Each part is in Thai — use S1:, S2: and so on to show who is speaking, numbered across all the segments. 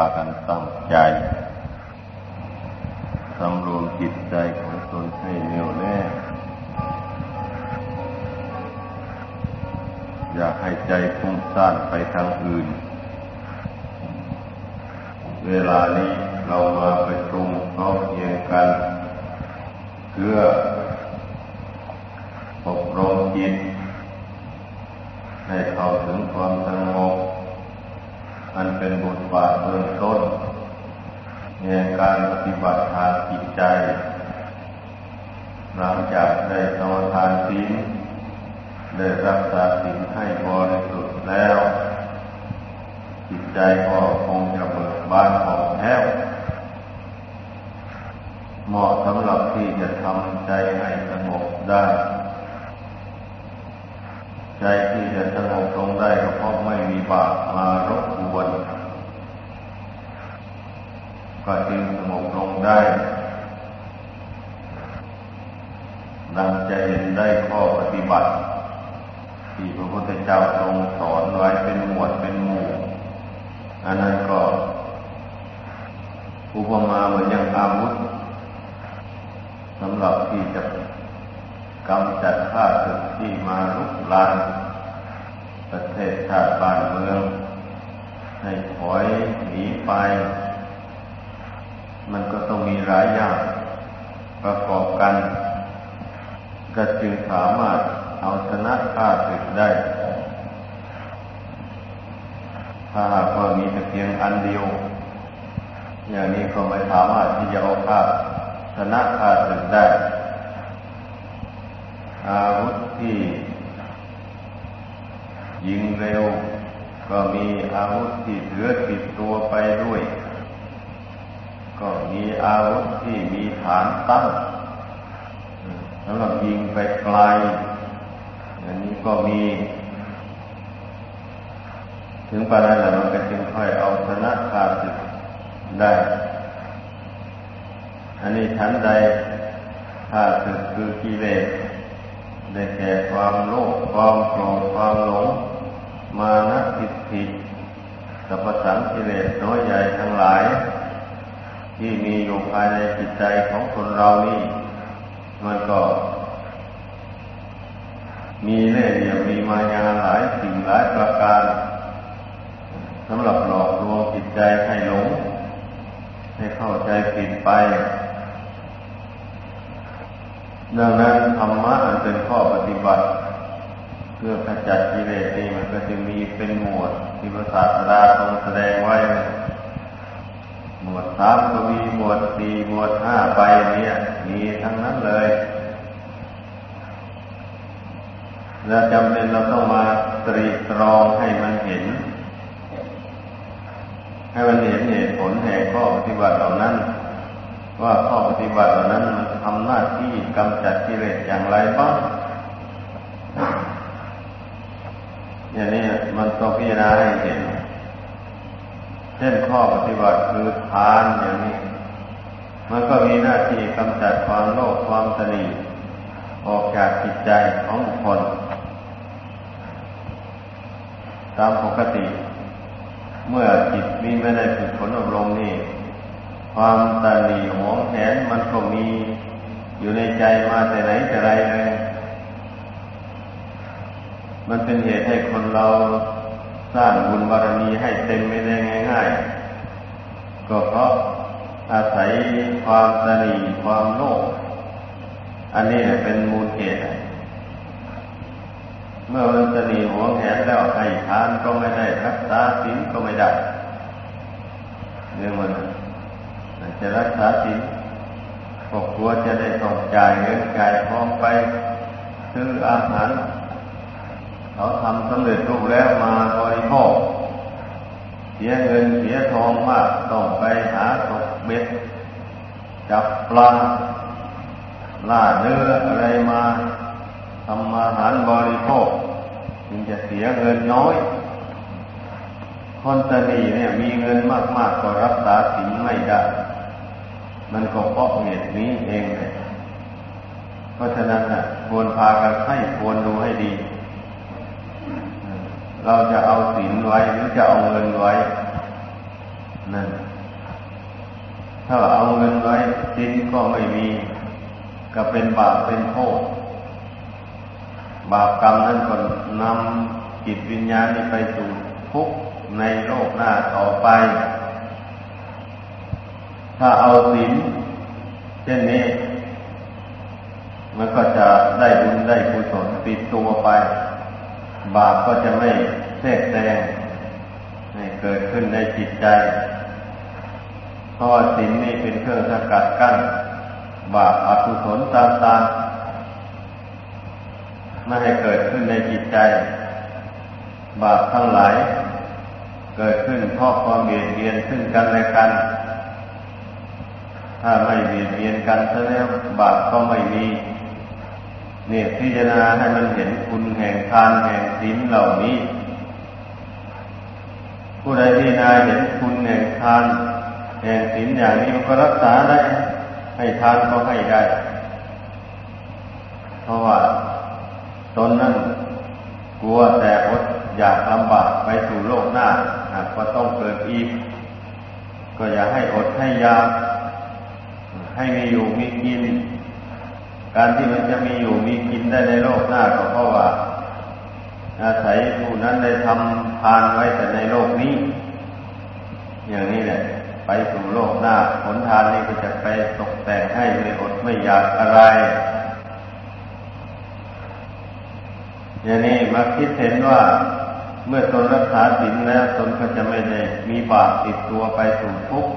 S1: ากันตั้งใจสำรวมจิตใจของตนให้แน่วแน่ อย่าให้ใจฟุ้งซ่านไปทางอื่น เวลานี้เรามาไปตรุมเขาเพียงกัน เพื่ออบรมจิต ให้เข้าถึงความสงบ อันเป็นบทบาทเบื้องต้นในการปฏิบัติทางจิตใจ หลังจากได้สมทานศีลได้รักษาศีลให้บริสุทธิ์แล้ว จิตใจก็คงจะเบิกบานของแท้เหมาะสำหรับที่จะทำใจให้สงบได้ ใจที่จะสงบลงได้ก็เพราะไม่มีบาปมารบกวน ก็จึงสงบลงได้ ดังจะเห็นได้ข้อปฏิบัติ ที่พระพุทธเจ้าทรงสอนไว้เป็นหมวดเป็นหมู่ อันนั้นก็ อุปมาเหมือนอย่างอาวุธสำหรับที่จะ กำจัดข้าศึกที่มาลุกลานประเทศชาติบ้านเมือง ให้ถอยหนีไป มันก็ต้องมีหลายอย่างประกอบกัน ก็จึงสามารถเอาชนะข้าศึกได้ ถ้าหากว่ามีแต่เพียงอันเดียว อย่างนี้ก็ไม่สามารถที่จะเอาข้าชนะข้าศึกได้ ที่ยิงเร็ว ก็มีอาวุธที่เหลือติดตัวไปด้วย ก็มีอาวุธที่มีฐานตั้งสำหรับยิงไปไกลอันนี้ก็มี ถึงปานนั้นแล้วมันก็จึงค่อยเอาชนะขาศึกได้ อันนี้ชั้นใดขาศึกคือกิเลส ได้แก่ความโลภความโกรธความหลง มานะทิฏฐิสัพพสังกิเลสน้อยใหญ่ทั้งหลาย ที่มีอยู่ภายในจิตใจของคนเรานี่ มันก็ มีเล่ห์เหลี่ยมมีมายาหลายสิ่งหลายประการสำหรับหลอกลวงจิตใจให้หลง ให้เข้าใจผิดไป ดังนั้นธรรมะอันเป็นข้อปฏิบัติ เพื่อขจัดกิเลสนี้มันก็จะมีเป็นหมวดที่พระศาสดาทรงแสดงไว้ หมวดสามก็มีหมวดสี่หมวดห้าไปเนี่ยมีทั้งนั้นเลยเราจำเป็นเราต้องมาตรีตรองให้มันเห็น ให้มันเห็นเหตุผลแห่งข้อปฏิบัติเหล่านั้น ว่าข้อปฏิบัติเหล่านั้นมัน ทำหน้าที่กำจัดกิเลสอย่างไรบ้างอย่างนี้มันต้องพิจารณาให้เห็น เช่นข้อปฏิบัติคือทานอย่างนี้ มันก็มีหน้าที่กำจัดความโลภความตนีออกจากจิตใจของบุคคล ตามปกติ เมื่อจิตมีไม่ได้ฝึกฝนอบรมนี่ ความตนีหวงแหนมันก็มี อยู่ในใจมาแต่ไหนแต่ไรเลยมันเป็นเหตุให้คนเราสร้างบุญบารมีให้เต็มไม่ได้ง่ายๆ ก็เพราะอาศัยความตนีความโลภอันนี้เป็นมูลเหตุเมื่อมันตนีหวงแหนแล้วให้ทานก็ไม่ได้รักษาศีลก็ไม่ได้เรื่องมันจะรักษาศีล ก็กลัวจะได้ต้องจ่ายเงินจ่ายทองไปซื้ออาหาร เขาทำสำเร็จรูปแล้วมาบริโภคเสียเงินเสียทองมากต้องไปหาตกเบ็ดจับปลาล่าเนื้ออะไรมาทำอาหารบริโภคจึงจะเสียเงินน้อยคนตนีเนี่ยมีเงินมากๆก็รักษาสิ่งไม่ได้ มันก็เพราะเหตุนี้เองเลยเพราะฉะนั้นนะควรพากันให้ควรดูให้ดี เราจะเอาศีลไว้หรือจะเอาเงินไว้นั่นถ้าเอาเงินไว้สินก็ไม่มีก็เป็นบาปเป็นโทษบาปกรรมนั้นก็นำจิตวิญญาณนี้ไปสู่ทุกข์ในโลกหน้าต่อไป ถ้าเอาศีลเช่นนี้ มันก็จะได้บุญได้กุศลติดตัวไป บาปก็จะไม่แทรกแซงเกิดขึ้นในจิตใจ เพราะศีลนี่เป็นเครื่องสกัดกั้น บาปอกุศลต่างๆไม่ให้เกิดขึ้นในจิตใจ บาปทั้งหลาย เกิดขึ้นเพราะความเบียดเบียนซึ่งกันและกัน ถ้าไม่เบียดเบียนกันซะแล้วบาปก็ไม่มีเนี่ยพิจารณาให้มันเห็นคุณแห่งทานแห่งศีลเหล่านี้ ผู้ใดพิจารณาเห็นคุณแห่งทาน แห่งศีลอย่างนี้มันก็รักษาได้ ให้ทานก็ให้ได้ เพราะว่าตนนั้นกลัวแต่อดอยากลำบากไปสู่โลกหน้าหากว่าต้องเกิดอีก ก็อย่าให้อดให้ยาก ให้มีอยู่มีกิน การที่มันจะมีอยู่มีกินได้ในโลกหน้าก็เพราะว่า อาศัยผู้นั้นได้ทำทานไว้แต่ในโลกนี้ อย่างนี้แหละ ไปสู่โลกหน้าผลทานนี้ก็จะไปตกแต่งให้ไม่อดไม่อยากอะไร อย่างนี้มาคิดเห็นว่าเมื่อตนรักษาศีลแล้วตนก็จะไม่ได้มีบาปติดตัวไปสู่ทุกข์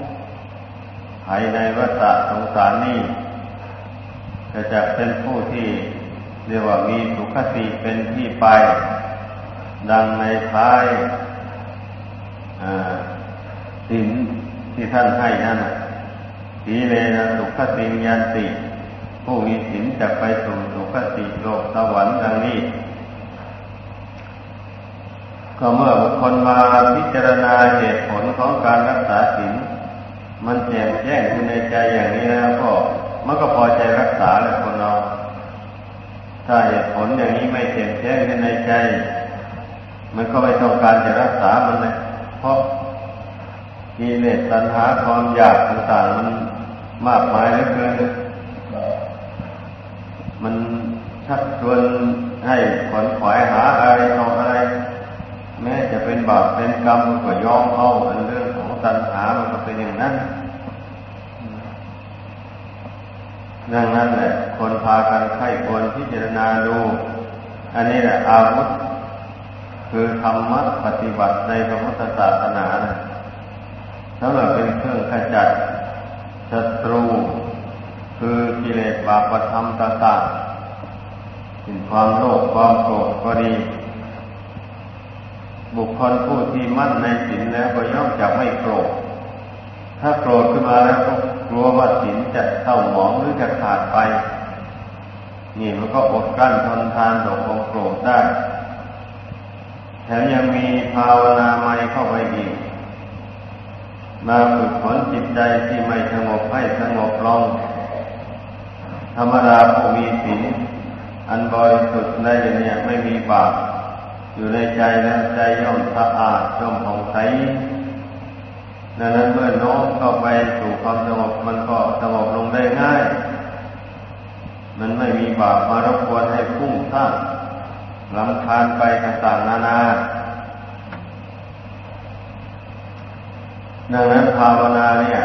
S1: ภายในวัฏสงสารนี้จะจะเป็นผู้ที่เรียกว่ามีสุขติเป็นที่ไป ดังในท้ายศีลที่ท่านให้นั่นสีเลนะสุขติยันติ ผู้มีศีลจะไปสู่สุขติโลกสวรรค์ดังนี้ ก็เมื่อบุคคลมาพิจารณาเหตุผลของการรักษาศีล มันแจ่มแจ้งขึ้นในใจอย่างนี้แล้วก็มันก็พอใจรักษาแหละคนเรา ถ้าเหตุผลอย่างนี้ไม่แจ่มแจ้งขึ้นในใจ มันก็ไม่ต้องการจะรักษามันเลยเพราะกิเลสตัณหาความอยากต่างๆมันมากมายเหลือเกินมันชักชวนให้ขวนขวายหาอะไรต่ออะไร แม้จะเป็นบาปเป็นกรรมก็ยอมเอาอันเรื่อง ตัณหามันก็เป็นอย่างนั้นดังนั้นแหละคนพากันไข้ควรพิจารณาดู อันนี้แหละอาวุธ คือธรรมะปฏิบัติในพระพุทธศาสนานะสำหรับเป็นเครื่องขจัดศัตรู คือกิเลสบาปธรรมต่างๆเป็นความโลภความโกรธก็ดี บุคคลผู้ที่มั่นในศีลแล้วก็ย่อมจะไม่โกรธ ถ้าโกรธขึ้นมาแล้วก็กลัวว่าศีลจะเศร้าหมองหรือจะขาดไป นี่มันก็อดกั้นทนทานต่อความโกรธได้แถมยังมีภาวนาใหม่เข้าไปอีก มาฝึกฝนจิตใจที่ไม่สงบให้สงบลงธรรมดาผู้มีศีลอันบริสุทธิ์ในเนี่ยไม่มีบาป อยู่ในใจแล้วใจย่อมสะอาดย่อมผ่องใสดังนั้นเมื่อน้อมเข้าไปสู่ความสงบมันก็สงบลงได้ง่าย มันไม่มีบาปมารบกวนให้พุ่งสร้างลำคาญไปต่างๆนานาดังนั้นภาวนาเนี่ย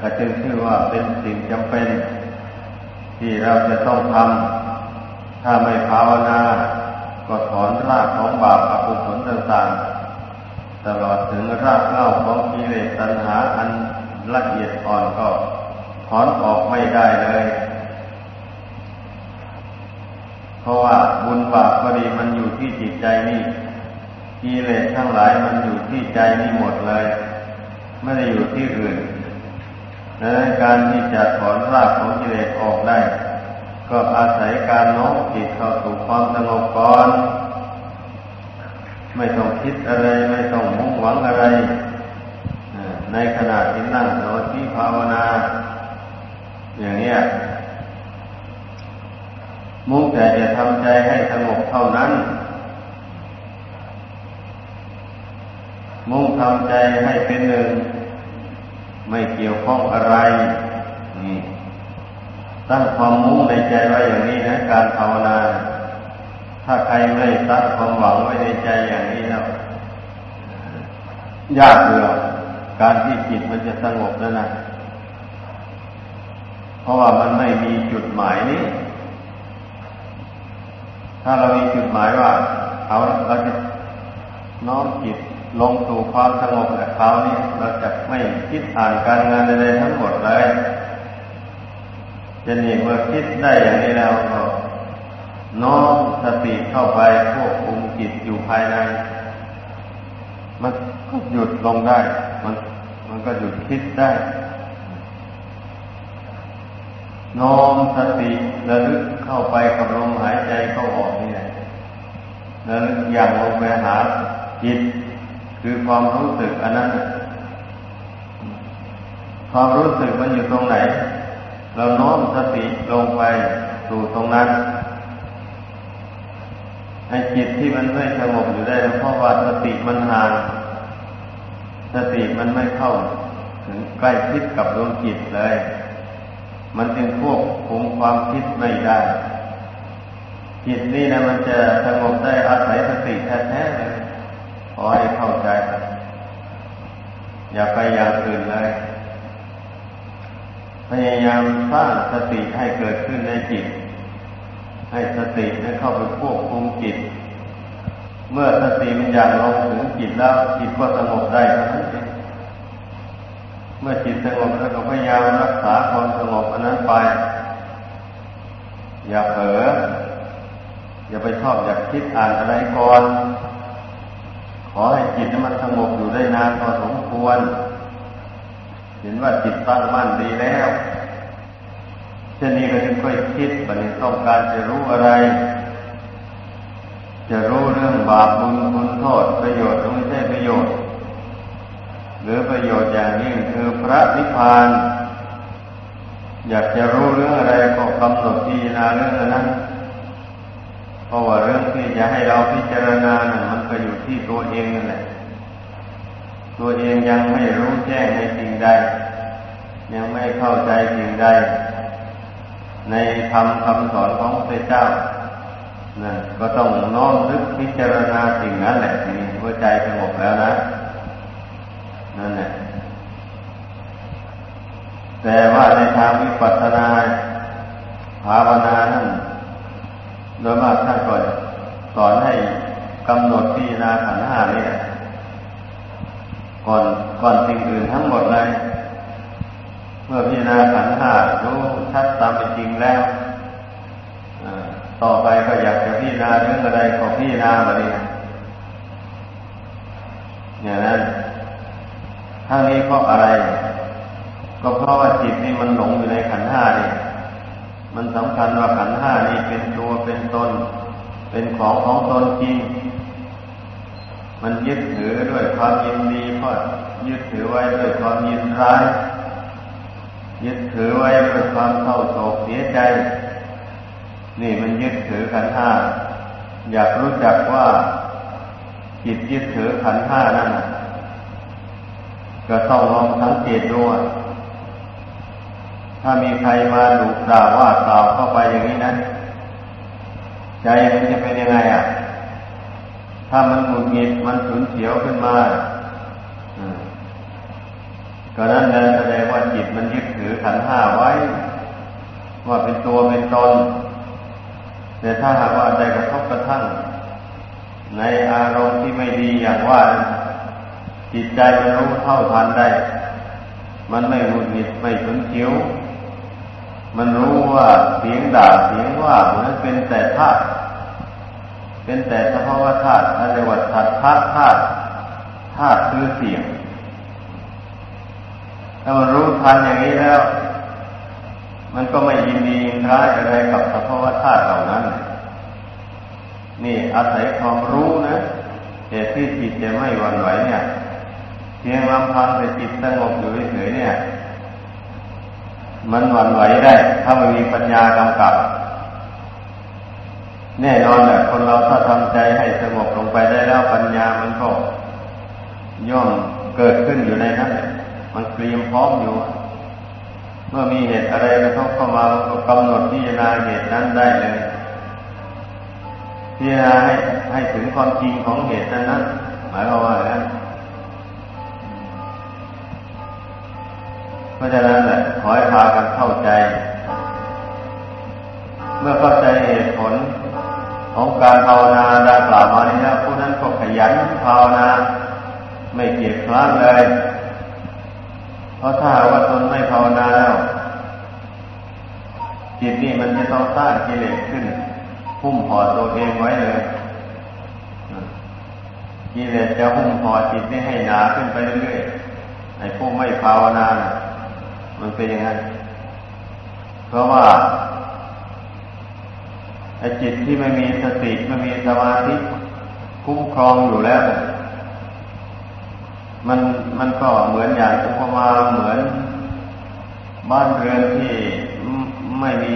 S1: ก็จึงชื่อว่าเป็นสิ่งจำเป็น ที่เราจะต้องทำถ้าไม่ภาวนา ก็ถอนรากของบาปอกุศลต่างๆ ตลอดถึงรากเหง้าของกิเลสตัณหาอันละเอียดอ่อนก็ถอนออกไม่ได้เลย เพราะว่าบุญบาปก็ดีมันอยู่ที่จิตใจนี่กิเลสทั้งหลายมันอยู่ที่ใจนี่หมดเลย ไม่ได้อยู่ที่อื่นดังนั้นการที่จะถอนรากของกิเลสออกได้ ก็อาศัยการน้อมจิตเข้าสู่ความสงบก่อน ไม่ต้องคิดอะไรไม่ต้องมุ่งหวังอะไร ในขณะที่นั่งสมาธิภาวนา อย่างนี้มุ่งแต่จะทำใจให้สงบเท่านั้น มุ่งทำใจให้เป็นหนึ่ง ไม่เกี่ยวข้องอะไรนี่ ตั้งความมุ่งในใจไว้อย่างนี้นะการภาวนา ถ้าใครไม่ตั้งความหวังไว้ในใจอย่างนี้แล้วยากเลยการที่จิตมันจะสงบนั่นนะเพราะว่ามันไม่มีจุดหมายนี้ ถ้าเรามีจุดหมายว่าเอาเราจะน้อมจิตลงสู่ความสงบแต่คราวนี้เราจะไม่คิดอ่านการงานใดๆทั้งหมดเลย จะนี่เมื่อคิดได้อย่างนี้แล้วก็น้อมสติเข้าไปควบคุมจิตอยู่ภายใน มันก็หยุดลงได้ มัน มันก็หยุดคิดได้น้อมสติระลึกเข้าไปกับลมหายใจเข้าออกนี่แหละระลึกอย่างลงไปหาจิต คือความรู้สึกอันนั้นความรู้สึกมันอยู่ตรงไหน เราโน้มสติลงไปสู่ตรงนั้นไอ้จิตที่มันไม่สงบอยู่ได้เพราะว่าสติมันห่างสติมันไม่เข้าถึงใกล้คิดกับดวงจิตเลย มันจึงควบคุมความคิดไม่ได้ จิตนี่นะมันจะสงบได้อาศัยสติแท้ๆเลยขอให้เข้าใจ อย่าไปอย่างอื่นเลย พยายามสร้างสติให้เกิดขึ้นในจิต ให้สติได้เข้าไปควบคุมจิต เมื่อสติมันอย่างลงถึงจิตแล้วจิตก็สงบได้ทั้งนั้นเมื่อจิตสงบแล้วก็พยายามรักษาความสงบอันนั้นไป อย่าเผลออย่าไปชอบอยากคิดอ่านอะไรก่อน ขอให้จิตมันสงบอยู่ได้นานพอสมควร ห็นว่าจิตตั้งมั่นดีแล้วเช่นนี้ก็จึงค่อยคิดบัดนี้ต้องการจะรู้อะไร จะรู้เรื่องบาปบุญคุณโทษประโยชน์หรือไม่ใช่ประโยชน์ หรือประโยชน์อย่างยิ่งคือพระนิพพาน อยากจะรู้เรื่องอะไรก็กำหนดพิจารณาเรื่องนั้นเพราะว่าเรื่องที่จะให้เราพิจารณานะมันก็อยู่ที่ตัวเองนั่นแหละ ตัวเองยังไม่รู้แจ้งในสิ่งใด ยังไม่เข้าใจสิ่งใด ในธรรมคำสอนของพระเจ้านั่นก็ต้องน้อมนึกพิจารณาสิ่งนั้นแหละทีนี้หัวใจสงบแล้วนะนั่นแหละแต่ว่าในทางวิปัสสนาภาวนานั้นโดยมากท่านก็สอนให้กำหนดพิจารณาขันห้านี่ ก่อนก่อนสิ่งอื่นทั้งหมดเลย เมื่อพิจารณาขันธ์ห้ารู้ชัดตามเป็นจริงแล้วต่อไปก็อยากจะพิจารณาเรื่องอะไรก็พิจารณาแบบนี้อย่างนั้นทั้งนี้เพราะอะไร ก็เพราะว่าจิตนี่มันหลงอยู่ในขันห้านี่มันสำคัญว่าขันห้านี่เป็นตัวเป็นตน เป็นของของตนจริง มันยึดถือด้วยความยินดีเพราะยึดถือไว้ด้วยความยินร้าย ยึดถือไว้ด้วยความเศร้าโศกเสียใจ นี่มันยึดถือขันห้าอยากรู้จักว่าจิตยึดถือขันห้านั่นก็ต้องลองสังเกตดูถ้ามีใครมาดุด่าว่ากล่าวเข้าไปอย่างนี้นะใจมันจะเป็นยังไงอะ ถ้ามันหงุดหงิดมันฉุนเฉียวขึ้นมาก็นั้นนั่นแสดงว่าจิตมันยึดถือขันห้าไว้ ว่าเป็นตัวเป็นตนแต่ถ้าหากว่าใจกระทบกระทั่ง ในอารมณ์ที่ไม่ดีอย่างว่า จิตใจมันรู้เท่าทันได้ มันไม่หงุดหงิดไม่ฉุนเฉียวมันรู้ว่าเสียงด่าเสียงว่ามันเป็นแต่ธาตุ เป็นแต่สภาวะธาตุอะไรว่าธาตุธาตุธาตุธาตุคือเสียงถ้ามันรู้ทันอย่างนี้แล้ว มันก็ไม่ยินดียินร้ายอะไรกับสภาวะธาตุเหล่านั้น นี่อาศัยความรู้นะเหตุที่จิตจะไม่หวั่นไหวเนี่ยเพียงลำพังแต่จิตสงบอยู่เฉยเนี่ย มันหวั่นไหวได้ ถ้ามันมีปัญญากำกับ แน่นอนแหละคนเราถ้าทำใจให้สงบลงไปได้แล้วปัญญามันก็ย่อมเกิดขึ้นอยู่ในนั้นมันเตรียมพร้อมอยู่ เมื่อมีเหตุอะไรกระทบเข้ามาก็กำหนดพิจารณาเหตุนั้นได้เลยพิจารณาให้ให้ถึงความจริงของเหตุนั้นนั้นหมายความว่าอย่างนั้นเพราะฉะนั้นแหละขอให้พากันเข้าใจ เมื่อเข้าใจเหตุผล ของการภาวนาดังกล่าวมานี้แล้วผู้นั้นก็ขยันภาวนา ไม่เกียจคร้านเลย เพราะถ้าว่าตนไม่ภาวนาแล้วจิตนี่มันจะต้องสร้างกิเลสขึ้นหุ้มห่อตัวเองไว้เลยกิเลสจะหุ้มห่อจิตนี่ให้หนาขึ้นไปเรื่อยๆไอ้ผู้ไม่ภาวนานะมันเป็นยังไงเพราะว่า ไอ้จิตที่ไม่มีสติไม่มีสมาธิคุ้มครองอยู่แล้วมันมันก็เหมือนอย่างอุปมาเหมือน บ้านเรือนที่ไม่มี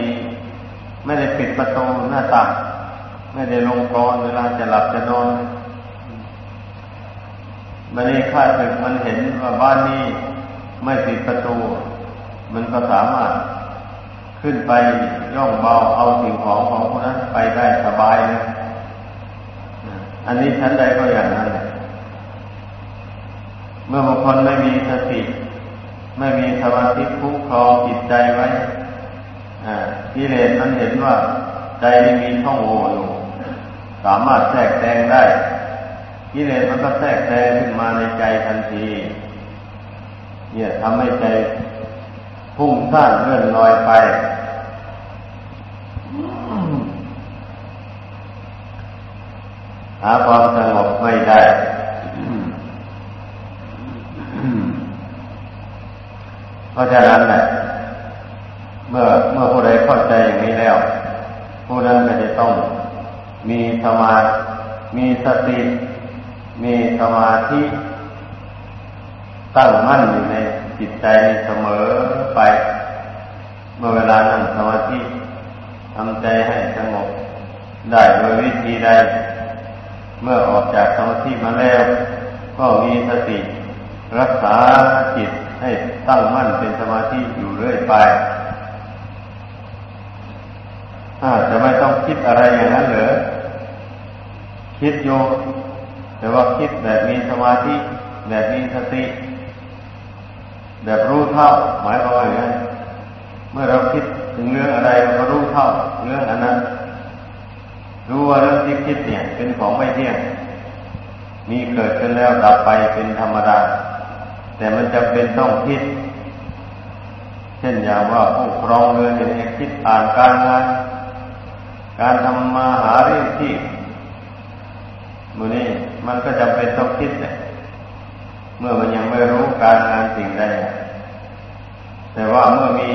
S1: ไม่ได้ปิดประตูหน้าต่างไม่ได้ลงกรอนเวลาจะหลับจะนอนมันนี่ข้าศึกมันเห็นว่าบ้านนี้ไม่ปิดประตู มันก็สามารถ ขึ้นไปย่องเบาเอาสิ่งของของคนนั้นไปได้สบายเลยอันนี้ชั้นใดก็อย่างนั้นเมื่อบุคคลไม่มีสติไม่มีสมาธิคุ้มครองจิตใจไว้กิเลสมันเห็นว่าใจมีช่องโหว่อยู่สามารถแทรกแซงได้กิเลสมันก็แทรกแซงขึ้นมาในใจทันที เนี่ยทำให้ใจ พุ่งซ่านเลื่อนลอยไปหาความสงบไม่ได้เพราะฉะนั้นแหละเมื่อเมื่อผู้ใดเข้าใจอย่างนี้แล้ว ผู้นั้นก็จะต้องมีสมามีสติมีสมาธิตั้งมั่นอยู่ในจิตใจเสมอ ไป เมื่อเวลานั่งสมาธิทำใจให้สงบได้โดยวิธีใด เมื่อออกจากสมาธิมาแล้ว ก็มีสติ รักษาจิตให้ตั้งมั่นเป็นสมาธิอยู่เรื่อยไปอาจะไม่ต้องคิดอะไรอย่างนั้นเหรอ คิดโยแต่ว่าคิดแบบมีสมาธิ แบบมีสติ แบบรู้เท่า หมายความว่าอย่างนั้นเมื่อเราคิดถึงเรื่องอะไรเราก็รู้เท่าเรื่องอันนั้น รู้ว่าเรื่องที่คิดเนี่ย เป็นของไม่เที่ยง มีเกิดขึ้นแล้วดับไปเป็นธรรมดา แต่มันจะเป็นต้องคิด เช่นอย่างว่าผู้ครองเรือนอยางนี้คิดอ่านการงานการทำมาหาเรื่องที่มือนี้มันก็จำเป็นต้องคิดเนี่ย เมื่อมันยังไม่รู้การงานสิ่งใดแต่ว่าเมื่อมี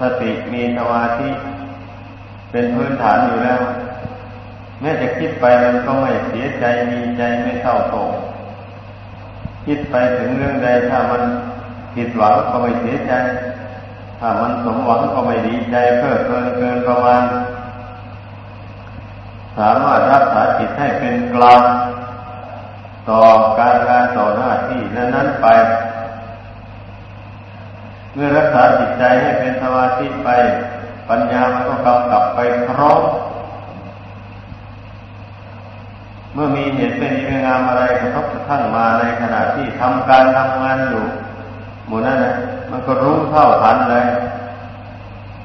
S1: สติมีสมาธิเป็นพื้นฐานอยู่แล้วแม้จะคิดไปมันก็ไม่เสียใจมีใจไม่เศร้าโศกคิดไปถึงเรื่องใดถ้ามันผิดหวังก็ไม่เสียใจ ถ้ามันสมหวังก็ไม่ดีใจเพิ่มเพลินเกินประมาณ สามารถรักษาจิตให้เป็นกลาง ต่อการงานต่อหน้าที่นั้นๆไป เมื่อรักษาจิตใจให้เป็นสมาธิไป ปัญญามันก็กำกับไปครบเมื่อมีเหตุเป็นดีงามอะไรกระทบกระทั่งมาในขณะที่ทำการทำงานอยู่หมู่นั้นนะมันก็รู้เท่าทันเลย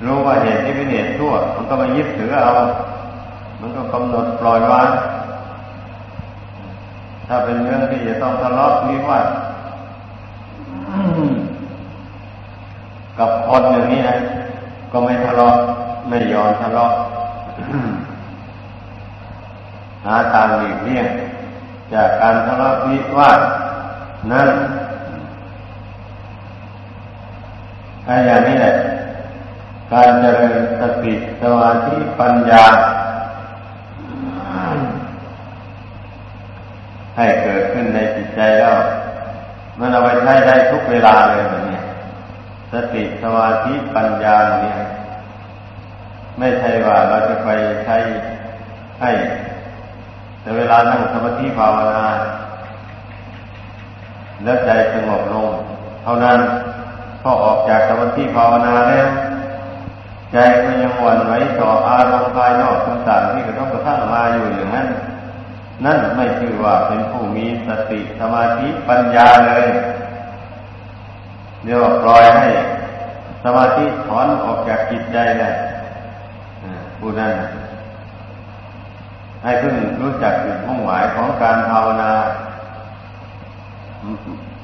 S1: รู้ว่าเหตุที่เป็นเหตุชั่ว มันก็มายึดถือเอา มันก็กำหนดปล่อยวาง ถ้าเป็นเรื่องที่จะต้องทะเลาะวิวาทกับคนอย่างนี้นะก็ไม่ทะเลาะไม่ยอมทะเลาะหาทางหลีกเลี่ยงจากการทะเลาะวิวาทนั่นไอ้อย่างนี้แหละการเจริญสติสมาธิปัญญา ให้เกิดขึ้นในจิตใจแล้วมันเอาไปใช้ได้ทุกเวลาเลยแบบนี้สติสมาธิปัญญาเนี่ยไม่ใช่ว่าเราจะไปใช้ให้ แต่เวลานั่งสมาธิภาวนาแล้วใจสงบลง เท่านั้นพอออกจากสมาธิภาวนาแล้วใจก็ยังหวนไหวต่ออารมณ์ภายนอกต่างๆที่กระทบกระทั่งมาอยู่อย่างนั้น นั่นไม่ชื่อว่าเป็นผู้มีสติสมาธิปัญญาเลยเรียกว่าปล่อยให้สมาธิถอนออกจากจิตใจเลยผู้นั้นให้เพิ่งรู้จักจุดมุ่งหมายของการภาวนา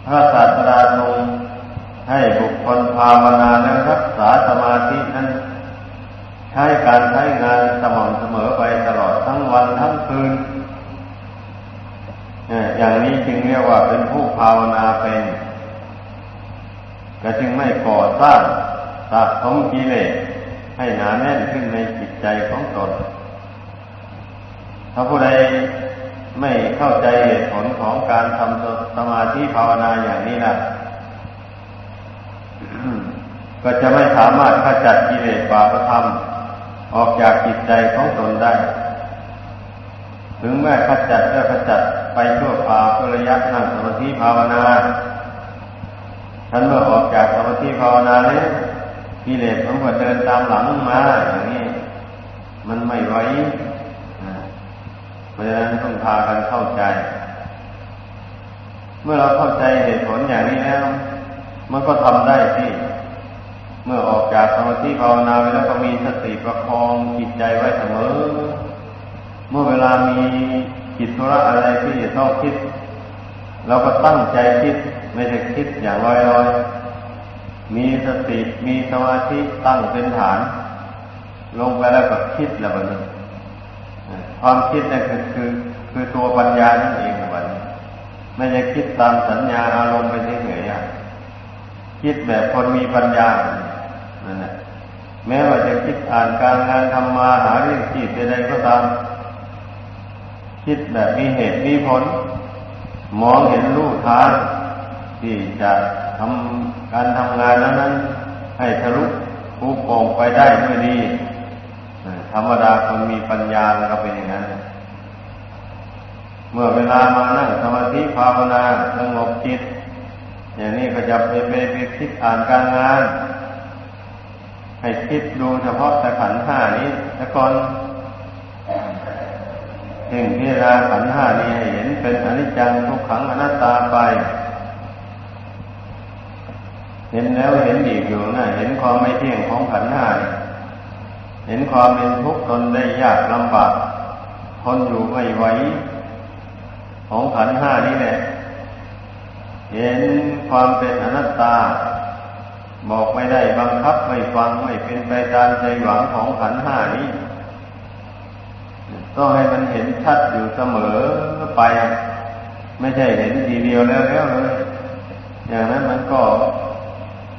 S1: พระศาสดาทรงให้บุคคลภาวนาและรักษาสมาธินั้น ใช้การใช้งานสม่ำเสมอไปตลอดทั้งวันทั้งคืน อย่างนี้จึงเรียกว่าเป็นผู้ภาวนาเป็น ก็จึงไม่ก่อสร้างสะสมกิเลสให้หนาแน่นขึ้นในจิตใจของตน ถ้าผู้ใดไม่เข้าใจเหตุผลของการทำสมาธิภาวนาอย่างนี้นะก็จะไม่สามารถขจัดกิเลสบาปธรรมออกจากจิตใจของตนได้ ถึงแม้ขจัดก็ขจัด ไปชั่วคราวเพื่อระยะนั่งสมาธิภาวนาท่านเมื่อออกจากสมาธิภาวนาแล้วกิเลสมันก็เดินตามหลังมาอย่างนี้ มันไม่ไหวเพราะฉะนั้นต้องพากันเข้าใจ เมื่อเราเข้าใจเหตุผลอย่างนี้แล้ว มันก็ทำได้ที่เมื่อออกจากสมาธิภาวนาไปแล้วก็มีสติประคองจิตใจไว้เสมอ เมื่อเวลามี กิจธุระอะไรที่จะต้องคิดเราก็ตั้งใจคิดไม่ใช่คิดอย่างลอยๆ มีสติมีสมาธิตั้งเป็นฐาน ลงไปแล้วก็คิดแล้วแบบนี้ความคิดนี่คือคือคือตัวปัญญานั่นเองวันนี้ไม่ใช่คิดตามสัญญาอารมณ์ไปเฉยๆคิดแบบคนมีปัญญานั่นแหละแม้ว่าจะคิดอ่านการงานทำมาหาเรื่องจิตใดๆก็ตาม คิดแบบมีเหตุมีผล มองเห็นรูปทางที่จะทำการทำงานนั้นให้ทะลุภูโป่งไปได้ด้วยดี ธรรมดาคนมีปัญญาก็เป็นอย่างนั้น เมื่อเวลามานั่งสมาธิภาวนาสงบจิต อย่างนี้ก็จะไปไปไปคิดอ่านการงาน ให้คิดดูเฉพาะแต่ขันห้านี้แต่ก่อน พ่งพิจารณาขันห้านี้ให้เห็นเป็นอนิจจังทุกขังอนัตตาไป เห็นแล้วเห็นอีกอยู่นะเห็นความไม่เที่ยงของขันห้าเห็นความเป็นทุกข์ตนได้ยากลำบากทนอยู่ไม่ไหวของขันห้านี้แหละเห็นความเป็นอนัตตา บอกไม่ได้บังคับไม่ฟังไม่เป็นไปตามใจหวังของขันห้านี้ ต้องให้มันเห็นชัดอยู่เสมอไป ไม่ใช่เห็นทีเดียวแล้วแล้วเลยอย่างนั้นมันก็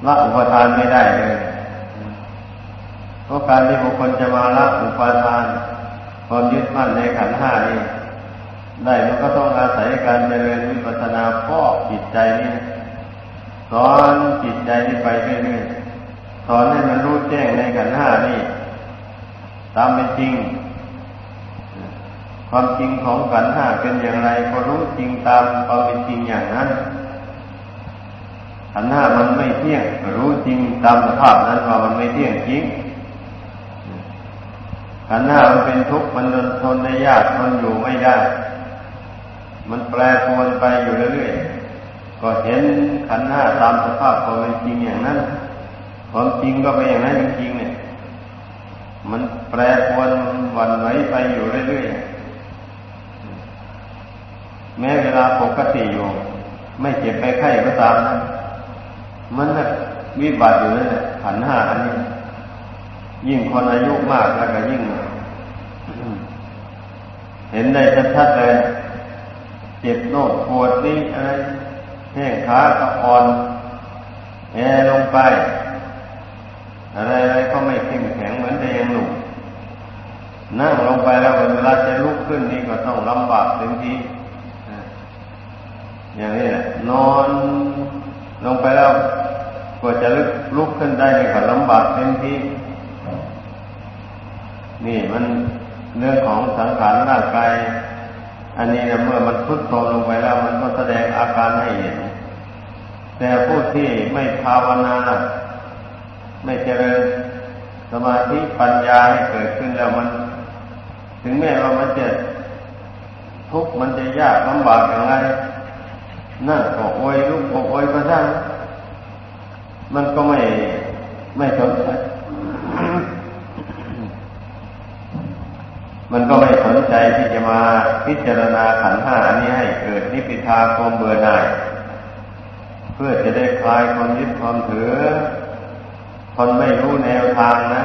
S1: ละอุปทานไม่ได้เลยเพราะการที่บุคคลจะมาละอุปทานความยึดมั่นในขันห้านี้ได้มันก็ต้องอาศัยการเจริญวิปัสสนาพอกจิตใจนี่สอนจิตใจนี้ไปเรื่อยๆสอนให้มันรู้แจ้งในขันห้านี่ ตามเป็นจริง ความจริงของขันห้าเป็นอย่างไรก็รู้จริงตามความเป็นจริงอย่างนั้นขันห้ามันไม่เที่ยง รู้จริงตามสภาพนั้นว่ามันไม่เที่ยงจริงขันห้ามันเป็นทุกข์มันทนได้ยากทนอยู่ไม่ได้ มันแปรปรวนไปอยู่เรื่อยๆก็เห็นขันห้าตามสภาพความเป็นจริงอย่างนั้นความจริงก็เป็นอย่างนั้นจริงๆเนี่ย มันแปรปรวนวันไหวไปอยู่เรื่อยๆ แม้เวลาปกติอยู่ ไม่เจ็บไปไข้ก็ตามนะมันนะวิบัติอยู่นั่นแหละขันห้าอันนี้ยิ่งคนอายุมากแล้วก็ยิ่ง เห็นได้ชัดๆเลยเจ็บโน่ปวดนี่อะไรแห้งขาก็อ่อนแอลงไป อะไรอะไรก็ไม่เข้มแข็งเหมือนแต่ยังหนุ่มนั่งลงไปแล้วเวลาจะลุกขึ้นนี่ก็ต้องลำบากเต็มที่ อย่างนี้แหละนอนลงไปแล้วกว่าจะลุกลุกขึ้นได้ก็ลำบากเต็มที่ นี่มันเรื่องของสังขารร่างกาย อันนี้นะเมื่อมันทุดโทรมลงไปแล้ว มันก็แสดงอาการให้เห็น แต่ผู้ที่ไม่ภาวนา ไม่เจริญสมาธิปัญญาให้เกิดขึ้นแล้วมัน ถึงแม้ว่ามันจะทุกข์มันจะยากลำบากอย่างไร นั่นก็อวยลูกอกอวยกระทั่งมันก็ไม่ไม่สนใจ มันก็ไม่สนใจที่จะมาพิจารณาขันธ์ห้าอันนี้ให้เกิดนิพพิทาความเบื่อหน่าย เพื่อจะได้คลายความยึดความถือ คนไม่รู้แนวทางนะ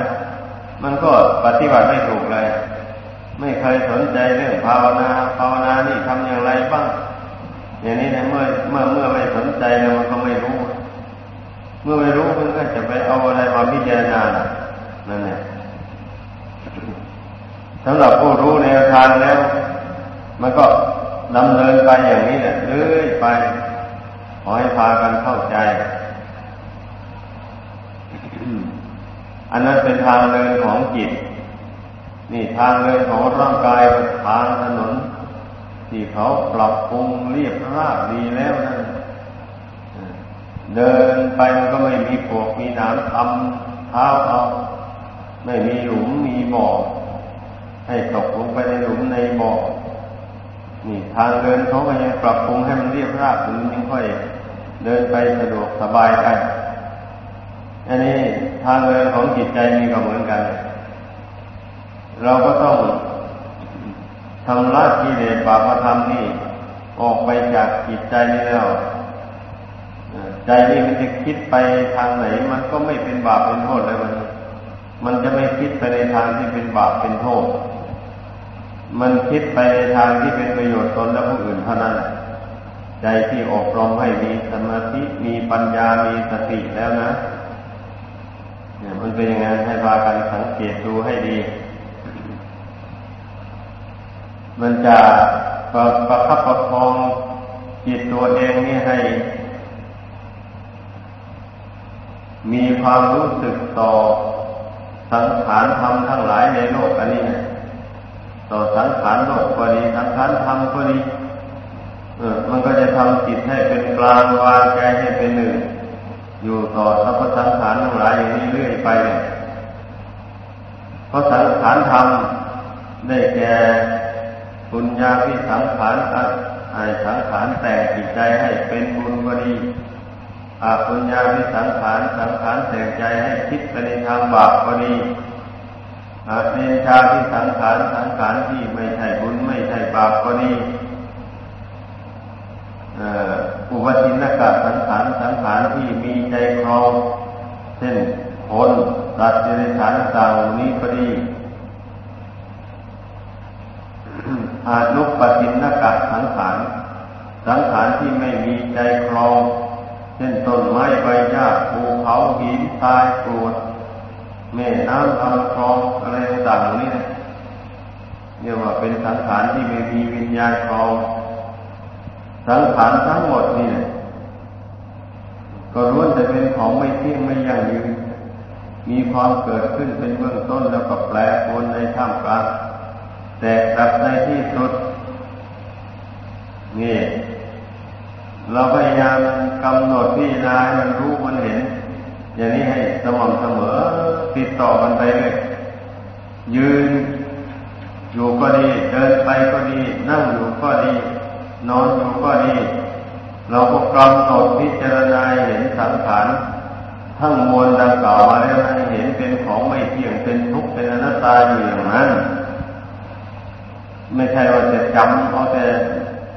S1: มันก็ปฏิบัติไม่ถูกเลย ไม่เคยสนใจเรื่องภาวนา ภาวนานี่ทำอย่างไรบ้าง อย่างนี้นะเมื่อเมื่อเมื่อไม่สนใจแล้วมันก็ไม่รู้ เมื่อไม่รู้มันก็จะไปเอาอะไรมาพิจารณานั่นแหละสำหรับผู้รู้แนวทางแล้ว มันก็ดำเนินไปอย่างนี้แหละเรื่อยไปขอให้พากันเข้าใจ อันนั้นเป็นทางเดินของจิต นี่ทางเดินของร่างกายทางถนน ที่เขาปรับปรุงเรียบราบดีแล้วนั่นเดินไปมันก็ไม่มีปวกมีน้ำทำเท้าเอาไม่มีหลุมมีบ่อให้ตกลงไปในหลุมในบ่อนี่ทางเดินเขาก็ยังปรับปรุงให้มันเรียบราบมันยังค่อย เดินไปสะดวกสบายได้อันนี้ทางเดินของจิตใจมีก็เหมือนกัน เราก็ต้อง ทำละกิเลสบาปธรรมนี่ออกไปจากจิตใจนี่แล้ว ใจนี่มันจะคิดไปทางไหน มันก็ไม่เป็นบาปเป็นโทษเลยมัน มันจะไม่คิดไปในทางที่เป็นบาปเป็นโทษ มันคิดไปในทางที่เป็นประโยชน์ตนและผู้อื่นเท่านั้น ใจที่อบรมให้มีสมาธิมีปัญญามีสติแล้วนะเนี่ยมันเป็นยังไงให้พากันสังเกตดูให้ดี มันจะประประคับประคองจิตตัวเองนี่ให้ มีความรู้สึกต่อสังขารธรรมทั้งหลายในโลกอันนี้นะต่อสังขารโลกก็ดีสังขารธรรมก็ดีเออ มันก็จะทำจิตให้เป็นกลางวางใจให้เป็นหนึ่ง อยู่ต่อสรรพสังขารทั้งหลายอย่างนี้เรื่อยไปเลยเพราะสังขารธรรมได้แก่ ปุญญาพิสังขารไอสังขารแต่จิตใจให้เป็นบุญก็ดีอาปุญญาพิสังขารสังขารแต่งใจให้คิดไปในทางบาปก็ดีอาเนชาที่สังขารสังขารที่ไม่ใช่บุญไม่ใช่บาปก็ดีอุปตินกะสังขารสังขารที่มีใจครองเช่นคนสัตว์เดรัจฉานต่างนี้ก็ดี อานุปตินนกะสังขาร สังขารที่ไม่มีใจครอง เช่นต้นไม้ใบหญ้าภูเขาหินทรายกรวดแม่น้ำลำคลองอะไรต่างๆนี่นะเรียกว่าเป็นสังขารที่ไม่มีวิญญาณครอง สังขารทั้งหมดนี่ก็ล้วนแต่เป็นของไม่เที่ยงไม่ยั่งยืนมีความเกิดขึ้นเป็นเบื้องต้นแล้วก็แปรปรวนในท่ามกลาง แตกดับในที่สุดนี่เราพยายามกำหนดพิจารณาให้มันรู้มันเห็น อย่างนี้ให้สม่ำเสมอติดต่อกันไปเลยยืนอยู่ก็ดี เดินไปก็ดี นั่งอยู่ก็ดี นอนอยู่ก็ดี เราก็กำหนดพิจารณาเห็นสังขารทั้งมวลดังกล่าวมาแล้วให้เห็นเป็นของไม่เที่ยงเป็นทุกข์เป็นอนัตตาอยู่อย่างนั้น ไม่ใช่ว่าจะจำเอาแต่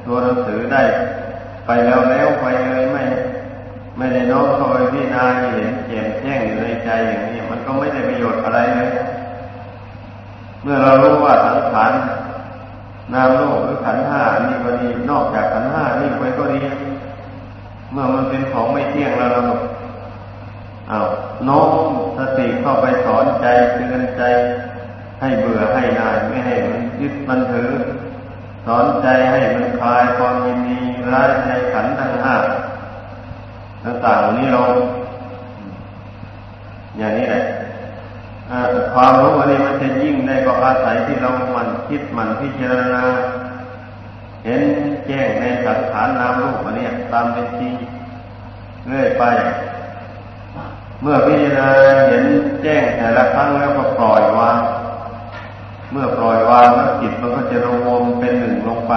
S1: ตัวหนังสือได้ ไปแล้วแล้วไปเลยไม่ ไม่ได้น้อมเข้าไปพิจารณาเห็นแจ่มแจ้งอยู่ในใจอย่างนี้ มันก็ไม่ได้ประโยชน์อะไรเลยเมื่อเรารู้ว่าสังขารนามโลกหรือขันห้านี่ก็ดีนอกจากขันห้านี่ไปก็ดีเมื่อมันเป็นของไม่เที่ยงแล้วเราเอาน้อมสติเข้าไปสอนใจเตือนใจ ให้เบื่อให้นายไม่ให้มันยึดมันถือ สอนใจให้มันคลายความยินดีร้ายในขันทั้งห้าต่างๆนี้เราอย่างนี้แหละความรู้อันนี้มันจะยิ่งได้ก็อาศัยที่เรามันคิดมันพิจารณา เห็นแจ้งในสังขารนามรูปอันนี้ตามเป็นจริงเรื่อยไป เมื่อพิจารณาเห็นแจ้งแต่ละครั้งแล้วก็ปล่อยวาง เมื่อปล่อยวางแล้วจิตมันก็จะรวมเป็นหนึ่งลงไป